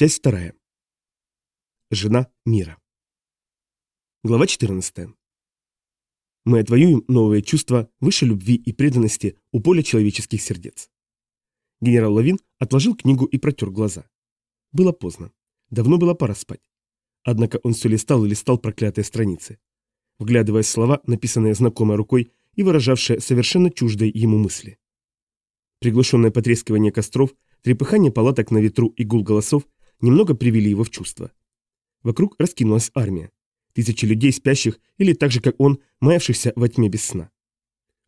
Часть вторая. Жена мира. Глава 14. Мы отвоюем новые чувства выше любви и преданности у поля человеческих сердец. Генерал Лавин отложил книгу и протер глаза. Было поздно. Давно было пора спать. Однако он все листал и листал проклятые страницы, вглядываясь в слова, написанные знакомой рукой и выражавшие совершенно чуждые ему мысли. Приглушенное потрескивание костров, трепыхание палаток на ветру и гул голосов немного привели его в чувство. Вокруг раскинулась армия. Тысячи людей, спящих или так же, как он, маявшихся во тьме без сна.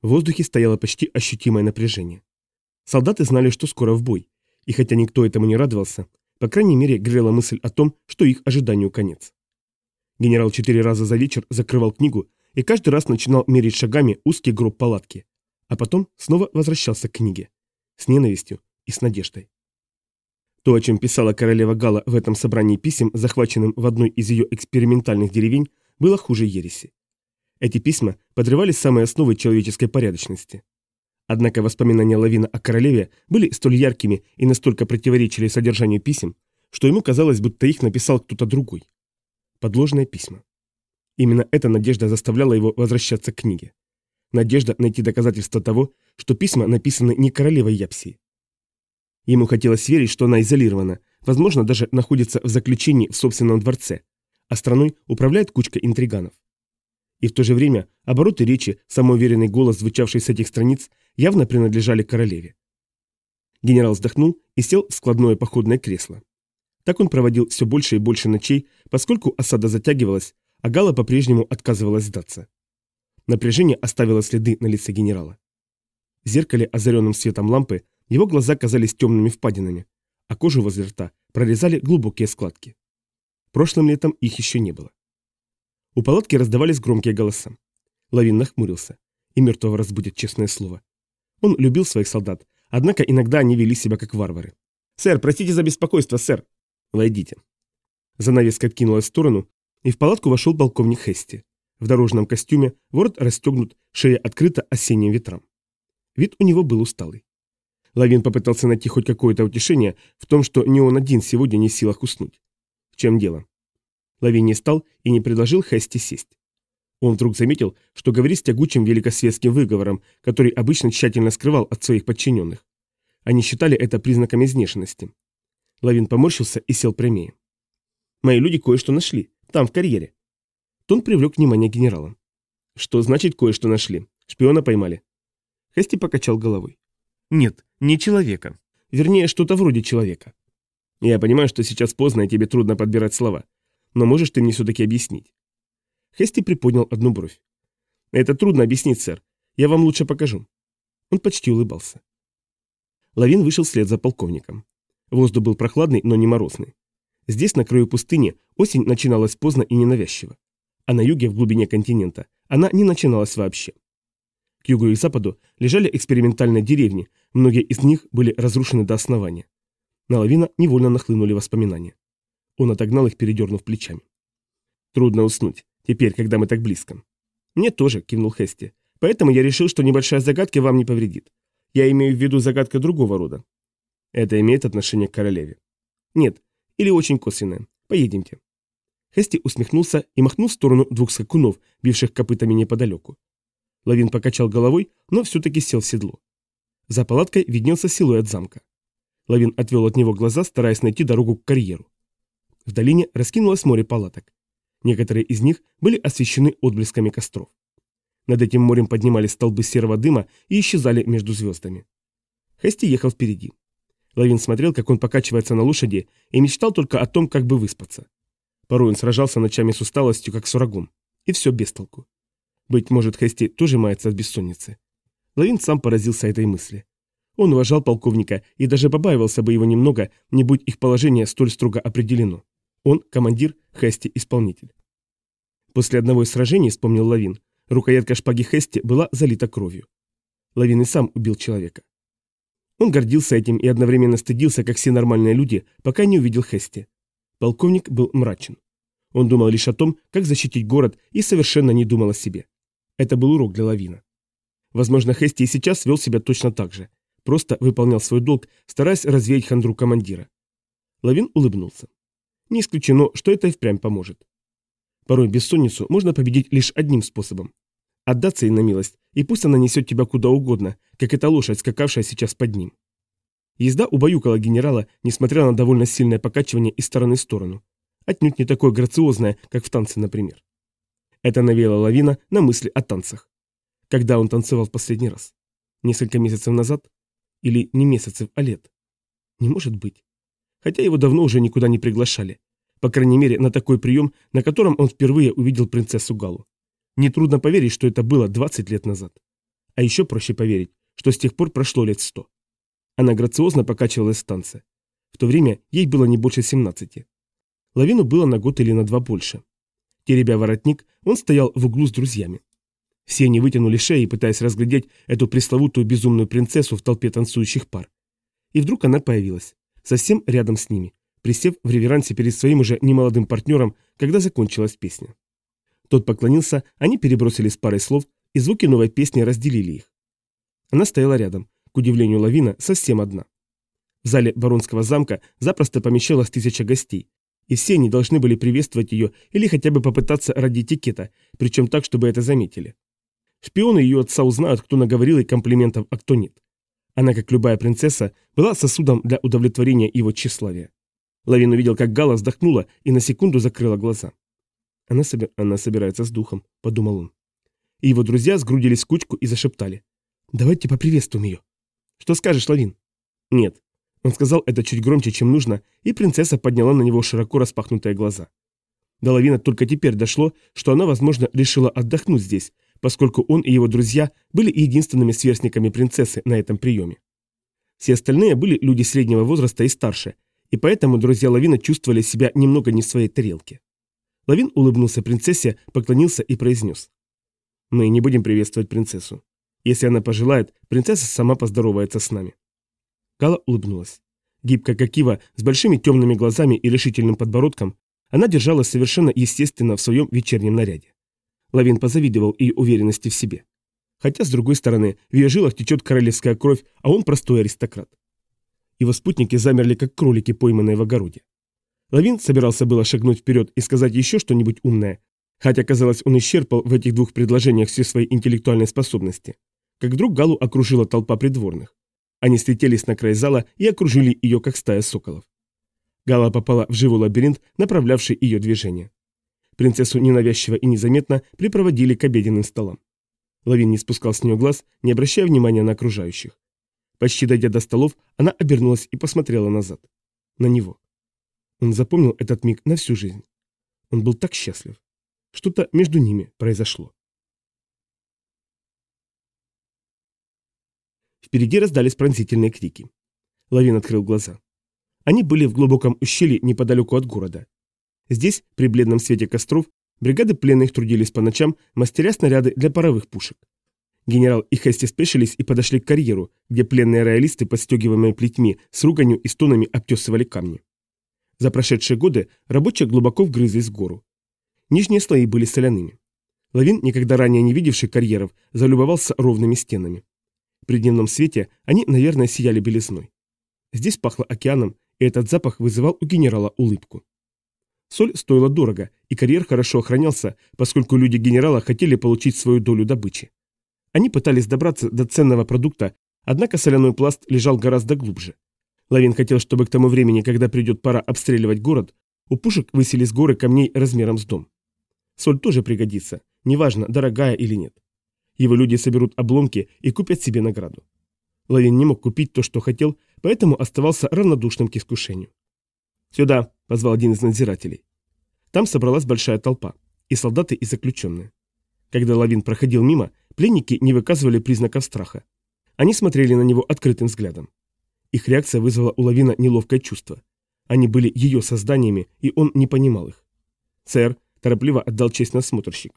В воздухе стояло почти ощутимое напряжение. Солдаты знали, что скоро в бой, и хотя никто этому не радовался, по крайней мере, грела мысль о том, что их ожиданию конец. Генерал четыре раза за вечер закрывал книгу и каждый раз начинал мерить шагами узкий гроб палатки, а потом снова возвращался к книге. С ненавистью и с надеждой. То, о чем писала королева Гала в этом собрании писем, захваченным в одной из ее экспериментальных деревень, было хуже ереси. Эти письма подрывали самые основы человеческой порядочности. Однако воспоминания Лавина о королеве были столь яркими и настолько противоречили содержанию писем, что ему казалось, будто их написал кто-то другой. Подложные письма. Именно эта надежда заставляла его возвращаться к книге. Надежда найти доказательства того, что письма написаны не королевой Япсии. Ему хотелось верить, что она изолирована, возможно, даже находится в заключении в собственном дворце, а страной управляет кучка интриганов. И в то же время обороты речи, самоуверенный голос, звучавший с этих страниц, явно принадлежали королеве. Генерал вздохнул и сел в складное походное кресло. Так он проводил все больше и больше ночей, поскольку осада затягивалась, а Гала по-прежнему отказывалась сдаться. Напряжение оставило следы на лице генерала. В зеркале, озаренном светом лампы, его глаза казались темными впадинами, а кожу возле рта прорезали глубокие складки. Прошлым летом их еще не было. У палатки раздавались громкие голоса. Лавин нахмурился. И мертвого разбудит честное слово. Он любил своих солдат, однако иногда они вели себя как варвары. «Сэр, простите за беспокойство, сэр!» «Войдите». Занавеска откинулась в сторону, и в палатку вошел полковник Хести. В дорожном костюме, ворот расстегнут, шея открыта осенним ветрам. Вид у него был усталый. Лавин попытался найти хоть какое-то утешение в том, что не он один сегодня не в силах уснуть. В чем дело? Лавин не стал и не предложил Хести сесть. Он вдруг заметил, что говорит с тягучим великосветским выговором, который обычно тщательно скрывал от своих подчиненных. Они считали это признаком изнешенности. Лавин поморщился и сел прямее. «Мои люди кое-что нашли. Там, в карьере». Тон привлек внимание генерала. «Что значит кое-что нашли? Шпиона поймали?» Хести покачал головой. Нет, не человека. Вернее, что-то вроде человека. Я понимаю, что сейчас поздно и тебе трудно подбирать слова. Но можешь ты мне все-таки объяснить?» Хести приподнял одну бровь. «Это трудно объяснить, сэр. Я вам лучше покажу». Он почти улыбался. Лавин вышел вслед за полковником. Воздух был прохладный, но не морозный. Здесь, на краю пустыни, осень начиналась поздно и ненавязчиво. А на юге, в глубине континента, она не начиналась вообще. К югу и западу лежали экспериментальные деревни, многие из них были разрушены до основания. На Лавина невольно нахлынули воспоминания. Он отогнал их, передернув плечами. «Трудно уснуть, теперь, когда мы так близко». «Мне тоже», — кивнул Хести. «Поэтому я решил, что небольшая загадка вам не повредит. Я имею в виду загадка другого рода». «Это имеет отношение к королеве?» «Нет, или очень косвенное. Поедемте». Хести усмехнулся и махнул в сторону двух скакунов, бивших копытами неподалеку. Лавин покачал головой, но все-таки сел в седло. За палаткой виднелся силуэт замка. Лавин отвел от него глаза, стараясь найти дорогу к карьеру. В долине раскинулось море палаток. Некоторые из них были освещены отблесками костров. Над этим морем поднимались столбы серого дыма и исчезали между звездами. Хести ехал впереди. Лавин смотрел, как он покачивается на лошади, и мечтал только о том, как бы выспаться. Порой он сражался ночами с усталостью, как с врагом. И все без толку. Быть может, Хести тоже мается от бессонницы. Лавин сам поразился этой мысли. Он уважал полковника и даже побаивался бы его немного, не будь их положение столь строго определено. Он – командир, Хести – исполнитель. После одного из сражений, вспомнил Лавин, рукоятка шпаги Хести была залита кровью. Лавин и сам убил человека. Он гордился этим и одновременно стыдился, как все нормальные люди, пока не увидел Хести. Полковник был мрачен. Он думал лишь о том, как защитить город, и совершенно не думал о себе. Это был урок для Лавина. Возможно, Хести и сейчас вел себя точно так же. Просто выполнял свой долг, стараясь развеять хандру командира. Лавин улыбнулся. Не исключено, что это и впрямь поможет. Порой бессонницу можно победить лишь одним способом. Отдаться ей на милость, и пусть она несет тебя куда угодно, как эта лошадь, скакавшая сейчас под ним. Езда убаюкала генерала, несмотря на довольно сильное покачивание из стороны в сторону. Отнюдь не такое грациозное, как в танце, например. Это навеяло лавина на мысли о танцах. Когда он танцевал в последний раз? Несколько месяцев назад? Или не месяцев, а лет? Не может быть. Хотя его давно уже никуда не приглашали. По крайней мере, на такой прием, на котором он впервые увидел принцессу Галу. Нетрудно поверить, что это было 20 лет назад. А еще проще поверить, что с тех пор прошло лет 100. Она грациозно покачивалась в танце. В то время ей было не больше 17. Лавину было на год или на два больше. Теребя воротник, он стоял в углу с друзьями. Все они вытянули шеи, пытаясь разглядеть эту пресловутую безумную принцессу в толпе танцующих пар. И вдруг она появилась, совсем рядом с ними, присев в реверансе перед своим уже немолодым партнером, когда закончилась песня. Тот поклонился, они перебросились парой слов, и звуки новой песни разделили их. Она стояла рядом, к удивлению Лавина, совсем одна. В зале баронского замка запросто помещалось тысяча гостей, и все они должны были приветствовать ее или хотя бы попытаться ради этикета, причем так, чтобы это заметили. Шпионы ее отца узнают, кто наговорил ей комплиментов, а кто нет. Она, как любая принцесса, была сосудом для удовлетворения его тщеславия. Лавин увидел, как Гала вздохнула и на секунду закрыла глаза. «Она, собер... Она собирается с духом», — подумал он. И его друзья сгрудились в кучку и зашептали. «Давайте поприветствуем ее». «Что скажешь, Лавин?» «Нет». Он сказал это чуть громче, чем нужно, и принцесса подняла на него широко распахнутые глаза. До Лавина только теперь дошло, что она, возможно, решила отдохнуть здесь, поскольку он и его друзья были единственными сверстниками принцессы на этом приеме. Все остальные были люди среднего возраста и старше, и поэтому друзья Лавина чувствовали себя немного не в своей тарелке. Лавин улыбнулся принцессе, поклонился и произнес. «Мы не будем приветствовать принцессу. Если она пожелает, принцесса сама поздоровается с нами». Кала улыбнулась. Гибкая как ива, с большими темными глазами и решительным подбородком, она держалась совершенно естественно в своем вечернем наряде. Лавин позавидовал ее уверенности в себе. Хотя, с другой стороны, в ее жилах течет королевская кровь, а он простой аристократ. Его спутники замерли, как кролики, пойманные в огороде. Лавин собирался было шагнуть вперед и сказать еще что-нибудь умное, хотя, казалось, он исчерпал в этих двух предложениях все свои интеллектуальные способности. Как вдруг Галу окружила толпа придворных. Они слетелись на край зала и окружили ее, как стая соколов. Гала попала в живой лабиринт, направлявший ее движение. Принцессу ненавязчиво и незаметно припроводили к обеденным столам. Лавин не спускал с нее глаз, не обращая внимания на окружающих. Почти дойдя до столов, она обернулась и посмотрела назад. На него. Он запомнил этот миг на всю жизнь. Он был так счастлив. Что-то между ними произошло. Впереди раздались пронзительные крики. Лавин открыл глаза. Они были в глубоком ущелье неподалеку от города. Здесь, при бледном свете костров, бригады пленных трудились по ночам, мастеря снаряды для паровых пушек. Генерал и Хести спешились и подошли к карьеру, где пленные роялисты, подстегиваемые плетьми, с руганью и стонами обтесывали камни. За прошедшие годы рабочие глубоко вгрызлись в гору. Нижние слои были соляными. Лавин, никогда ранее не видевший карьеров, залюбовался ровными стенами. При дневном свете они, наверное, сияли белизной. Здесь пахло океаном, и этот запах вызывал у генерала улыбку. Соль стоила дорого, и карьер хорошо охранялся, поскольку люди генерала хотели получить свою долю добычи. Они пытались добраться до ценного продукта, однако соляной пласт лежал гораздо глубже. Лавин хотел, чтобы к тому времени, когда придет пора обстреливать город, у пушек высились горы камней размером с дом. Соль тоже пригодится, неважно, дорогая или нет. Его люди соберут обломки и купят себе награду. Лавин не мог купить то, что хотел, поэтому оставался равнодушным к искушению. «Сюда!» – позвал один из надзирателей. Там собралась большая толпа, и солдаты, и заключенные. Когда Лавин проходил мимо, пленники не выказывали признаков страха. Они смотрели на него открытым взглядом. Их реакция вызвала у Лавина неловкое чувство. Они были ее созданиями, и он не понимал их. «Сэр», – торопливо отдал честь насмотрщик.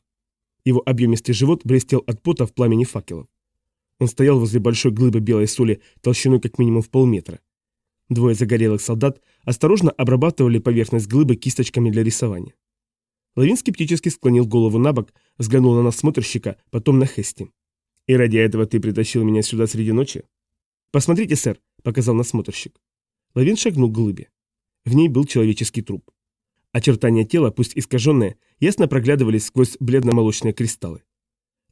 Его объемистый живот блестел от пота в пламени факелов. Он стоял возле большой глыбы белой соли толщиной как минимум в полметра. Двое загорелых солдат осторожно обрабатывали поверхность глыбы кисточками для рисования. Лавин скептически склонил голову на бок, взглянул на насмотрщика, потом на Хести. «И ради этого ты притащил меня сюда среди ночи?» «Посмотрите, сэр», — показал насмотрщик. Лавин шагнул к глыбе. В ней был человеческий труп. Очертания тела, пусть искаженные, ясно проглядывались сквозь бледно-молочные кристаллы.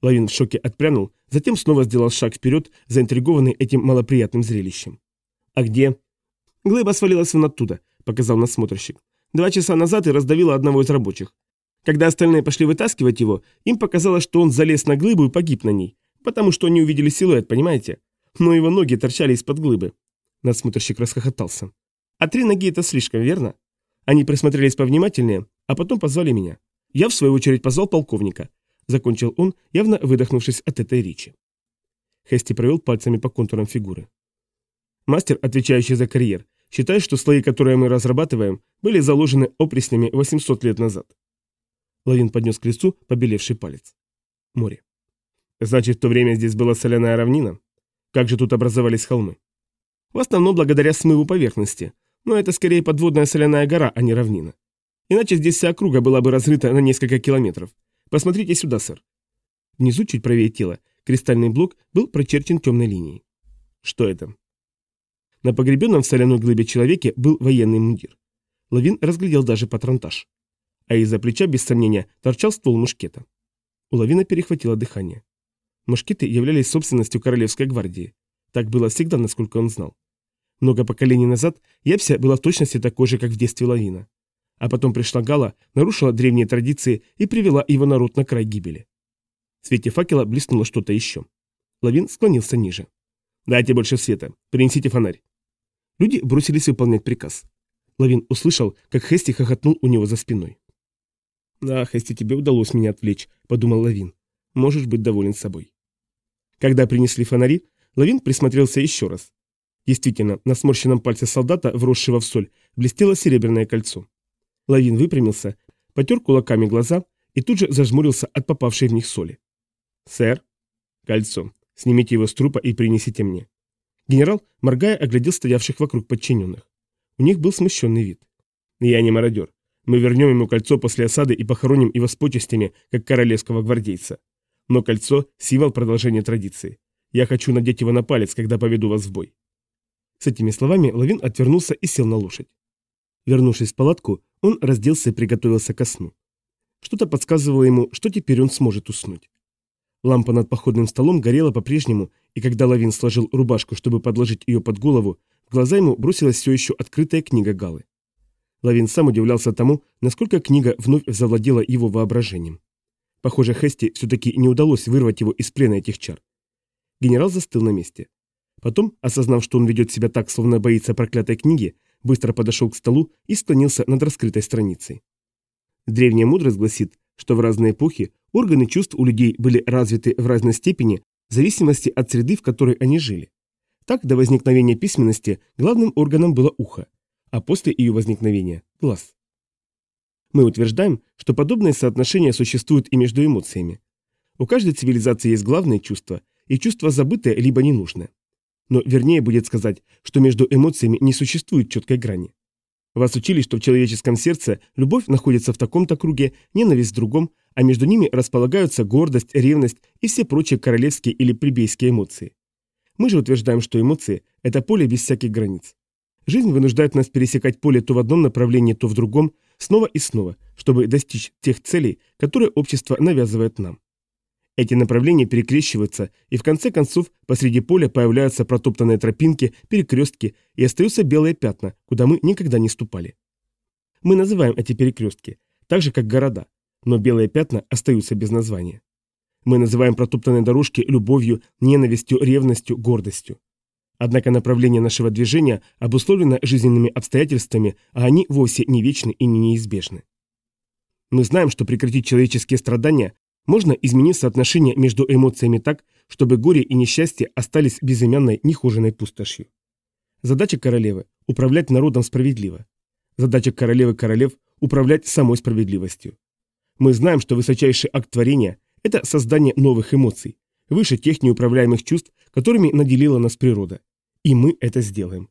Лавин в шоке отпрянул, затем снова сделал шаг вперед, заинтригованный этим малоприятным зрелищем. «А где?» «Глыба свалилась вон оттуда», — показал насмотрщик. «Два часа назад и раздавила одного из рабочих. Когда остальные пошли вытаскивать его, им показалось, что он залез на глыбу и погиб на ней, потому что они увидели силуэт, понимаете? Но его ноги торчали из-под глыбы». Надсмотрщик расхохотался. «А три ноги это слишком, верно?» Они присмотрелись повнимательнее, а потом позвали меня. Я, в свою очередь, позвал полковника. Закончил он, явно выдохнувшись от этой речи. Хести провел пальцами по контурам фигуры. Мастер, отвечающий за карьер, считает, что слои, которые мы разрабатываем, были заложены опреснями 800 лет назад. Лавин поднес к лицу побелевший палец. Море. Значит, в то время здесь была соляная равнина? Как же тут образовались холмы? В основном благодаря смыву поверхности, но это скорее подводная соляная гора, а не равнина. Иначе здесь вся округа была бы разрыта на несколько километров. Посмотрите сюда, сэр. Внизу, чуть правее тела, кристальный блок был прочерчен темной линией. Что это? На погребенном в соляной глыбе человеке был военный мундир. Лавин разглядел даже патронтаж. А из-за плеча, без сомнения, торчал ствол мушкета. У Лавина перехватило дыхание. Мушкеты являлись собственностью Королевской гвардии. Так было всегда, насколько он знал. Много поколений назад Епся была в точности такой же, как в детстве Лавина. А потом пришла Гала, нарушила древние традиции и привела его народ на край гибели. В свете факела блеснуло что-то еще. Лавин склонился ниже. «Дайте больше света. Принесите фонарь». Люди бросились выполнять приказ. Лавин услышал, как Хести хохотнул у него за спиной. «Да, Хести, тебе удалось меня отвлечь», — подумал Лавин. «Можешь быть доволен собой». Когда принесли фонари, Лавин присмотрелся еще раз. Действительно, на сморщенном пальце солдата, вросшего в соль, блестело серебряное кольцо. Лавин выпрямился, потер кулаками глаза и тут же зажмурился от попавшей в них соли. «Сэр?» «Кольцо. Снимите его с трупа и принесите мне». Генерал, моргая, оглядел стоявших вокруг подчиненных. У них был смущенный вид. «Я не мародер. Мы вернем ему кольцо после осады и похороним его с почестями, как королевского гвардейца. Но кольцо – символ продолжения традиции. Я хочу надеть его на палец, когда поведу вас в бой». С этими словами Лавин отвернулся и сел на лошадь. Вернувшись в палатку, он разделся и приготовился ко сну. Что-то подсказывало ему, что теперь он сможет уснуть. Лампа над походным столом горела по-прежнему, и когда Лавин сложил рубашку, чтобы подложить ее под голову, в глаза ему бросилась все еще открытая книга Галы. Лавин сам удивлялся тому, насколько книга вновь завладела его воображением. Похоже, Хести все-таки не удалось вырвать его из плена этих чар. Генерал застыл на месте. Потом, осознав, что он ведет себя так, словно боится проклятой книги, быстро подошел к столу и склонился над раскрытой страницей. Древняя мудрость гласит, что в разные эпохи органы чувств у людей были развиты в разной степени в зависимости от среды, в которой они жили. Так, до возникновения письменности главным органом было ухо, а после ее возникновения – глаз. Мы утверждаем, что подобные соотношения существуют и между эмоциями. У каждой цивилизации есть главные чувства, и чувства забытые либо ненужные. Но вернее будет сказать, что между эмоциями не существует четкой грани. Вас учили, что в человеческом сердце любовь находится в таком-то круге, ненависть в другом, а между ними располагаются гордость, ревность и все прочие королевские или плебейские эмоции. Мы же утверждаем, что эмоции – это поле без всяких границ. Жизнь вынуждает нас пересекать поле то в одном направлении, то в другом, снова и снова, чтобы достичь тех целей, которые общество навязывает нам. Эти направления перекрещиваются, и в конце концов посреди поля появляются протоптанные тропинки, перекрестки, и остаются белые пятна, куда мы никогда не ступали. Мы называем эти перекрестки, так же как города, но белые пятна остаются без названия. Мы называем протоптанные дорожки любовью, ненавистью, ревностью, гордостью. Однако направление нашего движения обусловлено жизненными обстоятельствами, а они вовсе не вечны и не неизбежны. Мы знаем, что прекратить человеческие страдания можно изменить соотношение между эмоциями так, чтобы горе и несчастье остались безымянной нехоженной пустошью. Задача королевы – управлять народом справедливо. Задача королевы королев – управлять самой справедливостью. Мы знаем, что высочайший акт творения – это создание новых эмоций, выше тех неуправляемых чувств, которыми наделила нас природа. И мы это сделаем.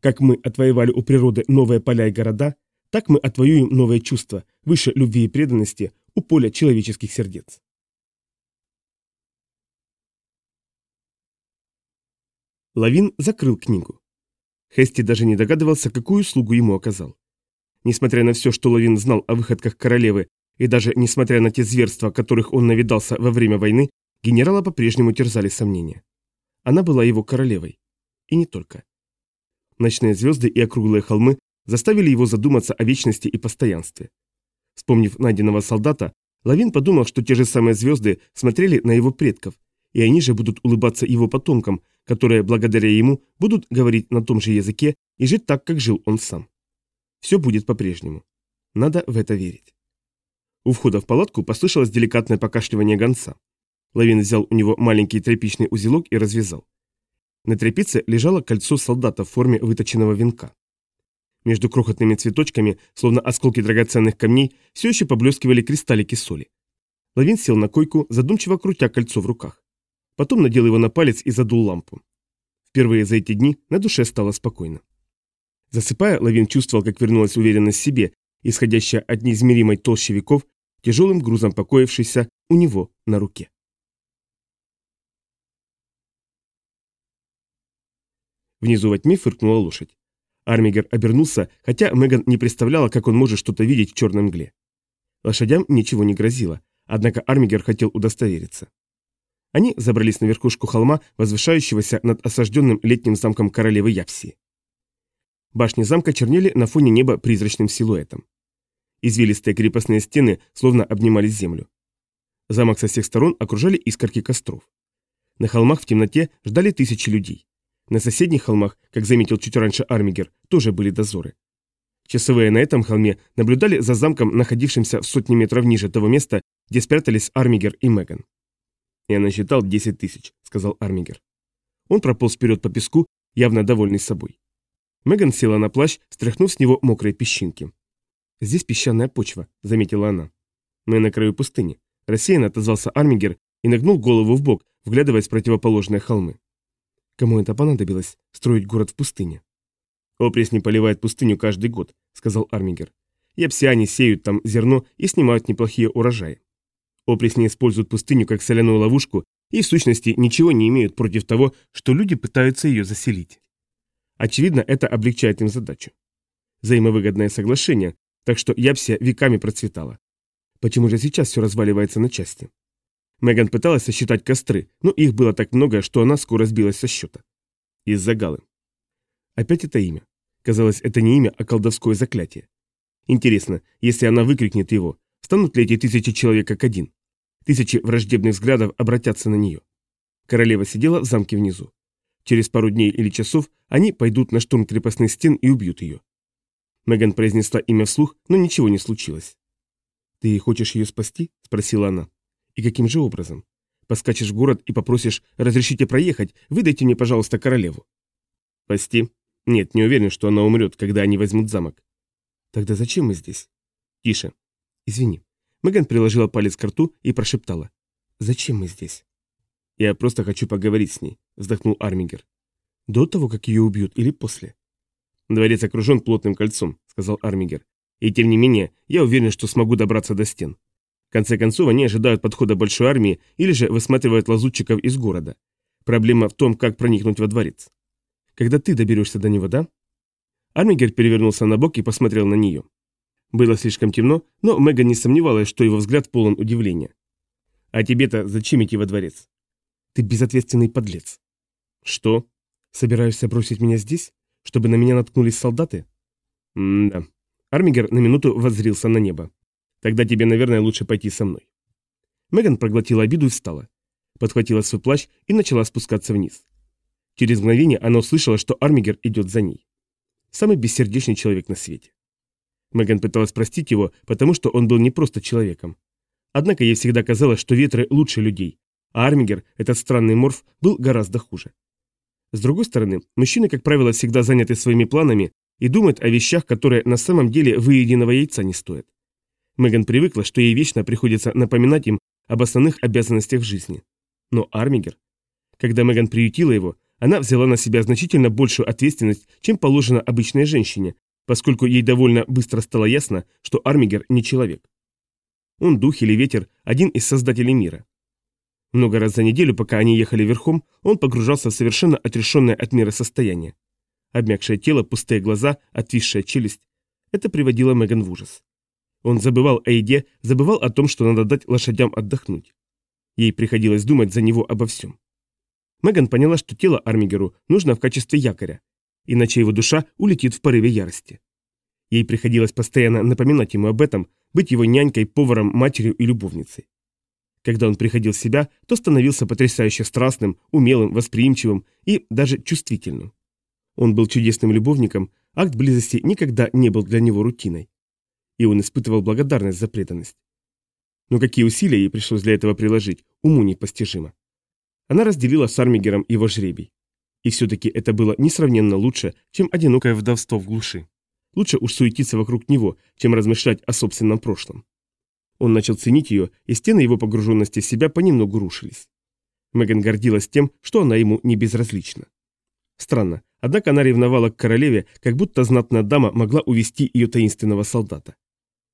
Как мы отвоевали у природы новые поля и города, так мы отвоюем новые чувства, выше любви и преданности, у поля человеческих сердец. Лавин закрыл книгу. Хести даже не догадывался, какую услугу ему оказал. Несмотря на все, что Лавин знал о выходках королевы, и даже несмотря на те зверства, которых он навидался во время войны, генерала по-прежнему терзали сомнения. Она была его королевой. И не только. Ночные звезды и округлые холмы заставили его задуматься о вечности и постоянстве. Вспомнив найденного солдата, Лавин подумал, что те же самые звезды смотрели на его предков, и они же будут улыбаться его потомкам, которые, благодаря ему, будут говорить на том же языке и жить так, как жил он сам. Все будет по-прежнему. Надо в это верить. У входа в палатку послышалось деликатное покашливание гонца. Лавин взял у него маленький тряпичный узелок и развязал. На тряпице лежало кольцо солдата в форме выточенного венка. Между крохотными цветочками, словно осколки драгоценных камней, все еще поблескивали кристаллики соли. Лавин сел на койку, задумчиво крутя кольцо в руках. Потом надел его на палец и задул лампу. Впервые за эти дни на душе стало спокойно. Засыпая, Лавин чувствовал, как вернулась уверенность в себе, исходящая от неизмеримой толщи веков, тяжелым грузом покоившейся у него на руке. Внизу во тьме фыркнула лошадь. Армигер обернулся, хотя Меган не представляла, как он может что-то видеть в черном мгле. Лошадям ничего не грозило, однако Армигер хотел удостовериться. Они забрались на верхушку холма, возвышающегося над осажденным летним замком королевы Япсии. Башни замка чернели на фоне неба призрачным силуэтом. Извилистые крепостные стены словно обнимали землю. Замок со всех сторон окружали искорки костров. На холмах в темноте ждали тысячи людей. На соседних холмах, как заметил чуть раньше Армигер, тоже были дозоры. Часовые на этом холме наблюдали за замком, находившимся в сотни метров ниже того места, где спрятались Армигер и Меган. «Я насчитал 10 тысяч», — сказал Армигер. Он прополз вперед по песку, явно довольный собой. Меган села на плащ, стряхнув с него мокрые песчинки. «Здесь песчаная почва», — заметила она. «Мы на краю пустыни», — рассеянно отозвался Армигер и нагнул голову в бок, вглядываясь в противоположные холмы. Кому это понадобилось, строить город в пустыне? «Опрес не поливает пустыню каждый год», — сказал Армигер. «Япсиане сеют там зерно и снимают неплохие урожаи. Опресни используют пустыню как соляную ловушку и в сущности ничего не имеют против того, что люди пытаются ее заселить. Очевидно, это облегчает им задачу. Взаимовыгодное соглашение, так что Япсия веками процветала. Почему же сейчас все разваливается на части? Меган пыталась сосчитать костры, но их было так много, что она скоро сбилась со счета. Из-за Галы. Опять это имя. Казалось, это не имя, а колдовское заклятие. Интересно, если она выкрикнет его, станут ли эти тысячи человек как один? Тысячи враждебных взглядов обратятся на нее. Королева сидела в замке внизу. Через пару дней или часов они пойдут на штурм крепостных стен и убьют ее. Меган произнесла имя вслух, но ничего не случилось. «Ты хочешь ее спасти?» – спросила она. «И каким же образом? Поскачешь в город и попросишь «разрешите проехать, выдайте мне, пожалуйста, королеву». «Спасти? Нет, не уверен, что она умрет, когда они возьмут замок». «Тогда зачем мы здесь?» «Тише. Извини». Меган приложила палец к рту и прошептала. «Зачем мы здесь?» «Я просто хочу поговорить с ней», — вздохнул Армингер. «До того, как ее убьют, или после?» «Дворец окружен плотным кольцом», — сказал Армингер. «И тем не менее, я уверен, что смогу добраться до стен. В конце концов, они ожидают подхода большой армии или же высматривают лазутчиков из города. Проблема в том, как проникнуть во дворец. Когда ты доберешься до него, да?» Армингер перевернулся на бок и посмотрел на нее. Было слишком темно, но Меган не сомневалась, что его взгляд полон удивления. «А тебе-то зачем идти во дворец?» «Ты безответственный подлец». «Что?» «Собираешься бросить меня здесь? Чтобы на меня наткнулись солдаты?» «М-да». Армигер на минуту воззрился на небо. «Тогда тебе, наверное, лучше пойти со мной». Меган проглотила обиду и встала. Подхватила свой плащ и начала спускаться вниз. Через мгновение она услышала, что Армигер идет за ней. Самый бессердечный человек на свете. Меган пыталась простить его, потому что он был не просто человеком. Однако ей всегда казалось, что ветры лучше людей, а Армигер, этот странный морф, был гораздо хуже. С другой стороны, мужчины, как правило, всегда заняты своими планами и думают о вещах, которые на самом деле выеденного яйца не стоят. Меган привыкла, что ей вечно приходится напоминать им об основных обязанностях в жизни. Но Армигер... Когда Меган приютила его, она взяла на себя значительно большую ответственность, чем положено обычной женщине, поскольку ей довольно быстро стало ясно, что Армигер не человек. Он дух или ветер, один из создателей мира. Много раз за неделю, пока они ехали верхом, он погружался в совершенно отрешенное от мира состояние. Обмякшее тело, пустые глаза, отвисшая челюсть. Это приводило Меган в ужас. Он забывал о еде, забывал о том, что надо дать лошадям отдохнуть. Ей приходилось думать за него обо всем. Меган поняла, что тело Армигеру нужно в качестве якоря, иначе его душа улетит в порыве ярости. Ей приходилось постоянно напоминать ему об этом, быть его нянькой, поваром, матерью и любовницей. Когда он приходил в себя, то становился потрясающе страстным, умелым, восприимчивым и даже чувствительным. Он был чудесным любовником, акт близости никогда не был для него рутиной. И он испытывал благодарность за преданность. Но какие усилия ей пришлось для этого приложить, уму непостижимо. Она разделила с Армигером его жребий. И все-таки это было несравненно лучше, чем одинокое вдовство в глуши. Лучше уж суетиться вокруг него, чем размышлять о собственном прошлом. Он начал ценить ее, и стены его погруженности в себя понемногу рушились. Меган гордилась тем, что она ему не безразлична. Странно, однако она ревновала к королеве, как будто знатная дама могла увести ее таинственного солдата.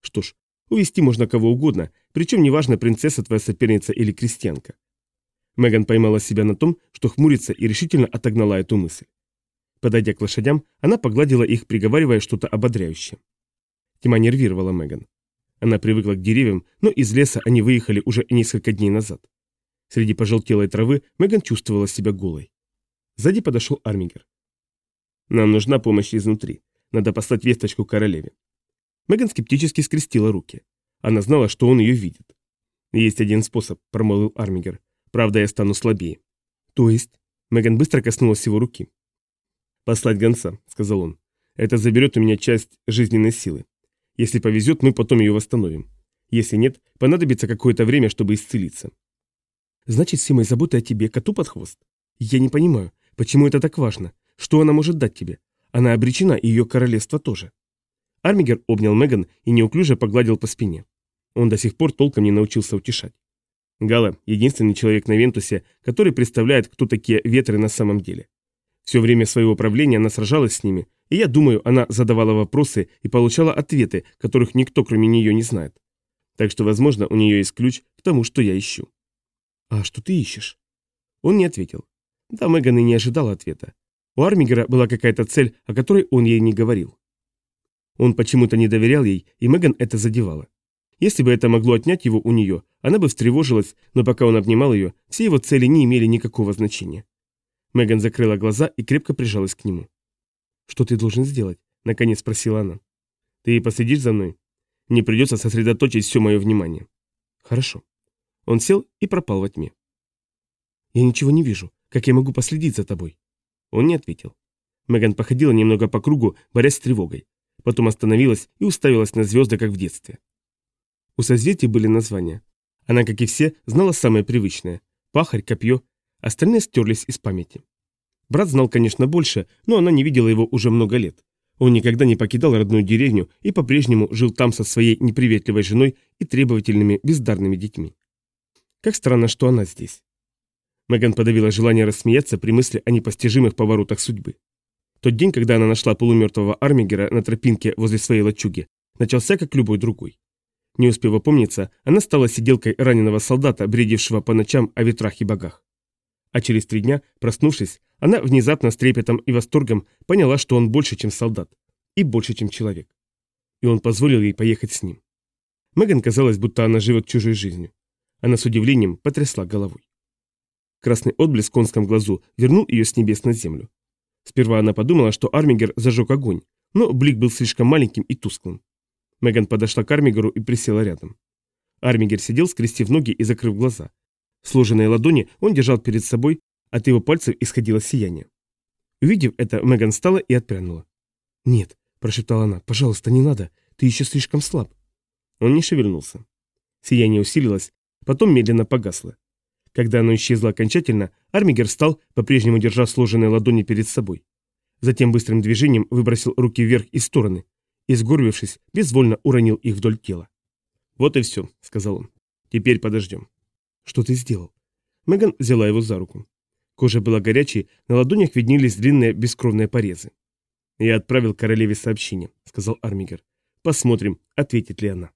Что ж, увести можно кого угодно, причем неважно, принцесса твоя соперница или крестьянка. Меган поймала себя на том, что хмурится и решительно отогнала эту мысль. Подойдя к лошадям, она погладила их, приговаривая что-то ободряющее. Тьма нервировала Меган. Она привыкла к деревьям, но из леса они выехали уже несколько дней назад. Среди пожелтелой травы Меган чувствовала себя голой. Сзади подошел Армингер. «Нам нужна помощь изнутри. Надо послать весточку королеве». Меган скептически скрестила руки. Она знала, что он ее видит. «Есть один способ», — промолвил Армингер. «Правда, я стану слабее». «То есть?» Меган быстро коснулась его руки. «Послать гонца», — сказал он. «Это заберет у меня часть жизненной силы. Если повезет, мы потом ее восстановим. Если нет, понадобится какое-то время, чтобы исцелиться. Значит, все мои заботы о тебе коту под хвост? Я не понимаю, почему это так важно? Что она может дать тебе? Она обречена, и ее королевство тоже. Армигер обнял Меган и неуклюже погладил по спине. Он до сих пор толком не научился утешать. Гала – единственный человек на Вентусе, который представляет, кто такие ветры на самом деле. Все время своего правления она сражалась с ними, и я думаю, она задавала вопросы и получала ответы, которых никто кроме нее не знает. Так что, возможно, у нее есть ключ к тому, что я ищу. «А что ты ищешь?» Он не ответил. Да, Меган и не ожидала ответа. У Армигера была какая-то цель, о которой он ей не говорил. Он почему-то не доверял ей, и Меган это задевало. Если бы это могло отнять его у нее, она бы встревожилась, но пока он обнимал ее, все его цели не имели никакого значения. Меган закрыла глаза и крепко прижалась к нему. «Что ты должен сделать?» – наконец спросила она. «Ты посидишь за мной? Не придется сосредоточить все мое внимание». «Хорошо». Он сел и пропал во тьме. «Я ничего не вижу. Как я могу последить за тобой?» Он не ответил. Меган походила немного по кругу, борясь с тревогой. Потом остановилась и уставилась на звезды, как в детстве. У созвездий были названия. Она, как и все, знала самое привычное – пахарь, копье. Остальные стерлись из памяти. Брат знал, конечно, больше, но она не видела его уже много лет. Он никогда не покидал родную деревню и по-прежнему жил там со своей неприветливой женой и требовательными, бездарными детьми. Как странно, что она здесь. Меган подавила желание рассмеяться при мысли о непостижимых поворотах судьбы. Тот день, когда она нашла полумертвого Армигера на тропинке возле своей лачуги, начался как любой другой. Не успев опомниться, она стала сиделкой раненого солдата, бредившего по ночам о ветрах и богах. А через три дня, проснувшись, она внезапно с трепетом и восторгом поняла, что он больше, чем солдат, и больше, чем человек. И он позволил ей поехать с ним. Меган казалось, будто она живет чужой жизнью. Она с удивлением потрясла головой. Красный отблеск в конском глазу вернул ее с небес на землю. Сперва она подумала, что Армигер зажег огонь, но блик был слишком маленьким и тусклым. Меган подошла к Армигеру и присела рядом. Армигер сидел, скрестив ноги и закрыв глаза. Сложенные ладони он держал перед собой, от его пальцев исходило сияние. Увидев это, Меган встала и отпрянула. «Нет», – прошептала она, – «пожалуйста, не надо, ты еще слишком слаб». Он не шевельнулся. Сияние усилилось, потом медленно погасло. Когда оно исчезло окончательно, Армигер встал, по-прежнему держа сложенные ладони перед собой. Затем быстрым движением выбросил руки вверх и стороны, и, сгорбившись, безвольно уронил их вдоль тела. «Вот и все», — сказал он. «Теперь подождем». «Что ты сделал?» Меган взяла его за руку. Кожа была горячей, на ладонях виднелись длинные бескровные порезы. «Я отправил королеве сообщение», — сказал Армигер. «Посмотрим, ответит ли она».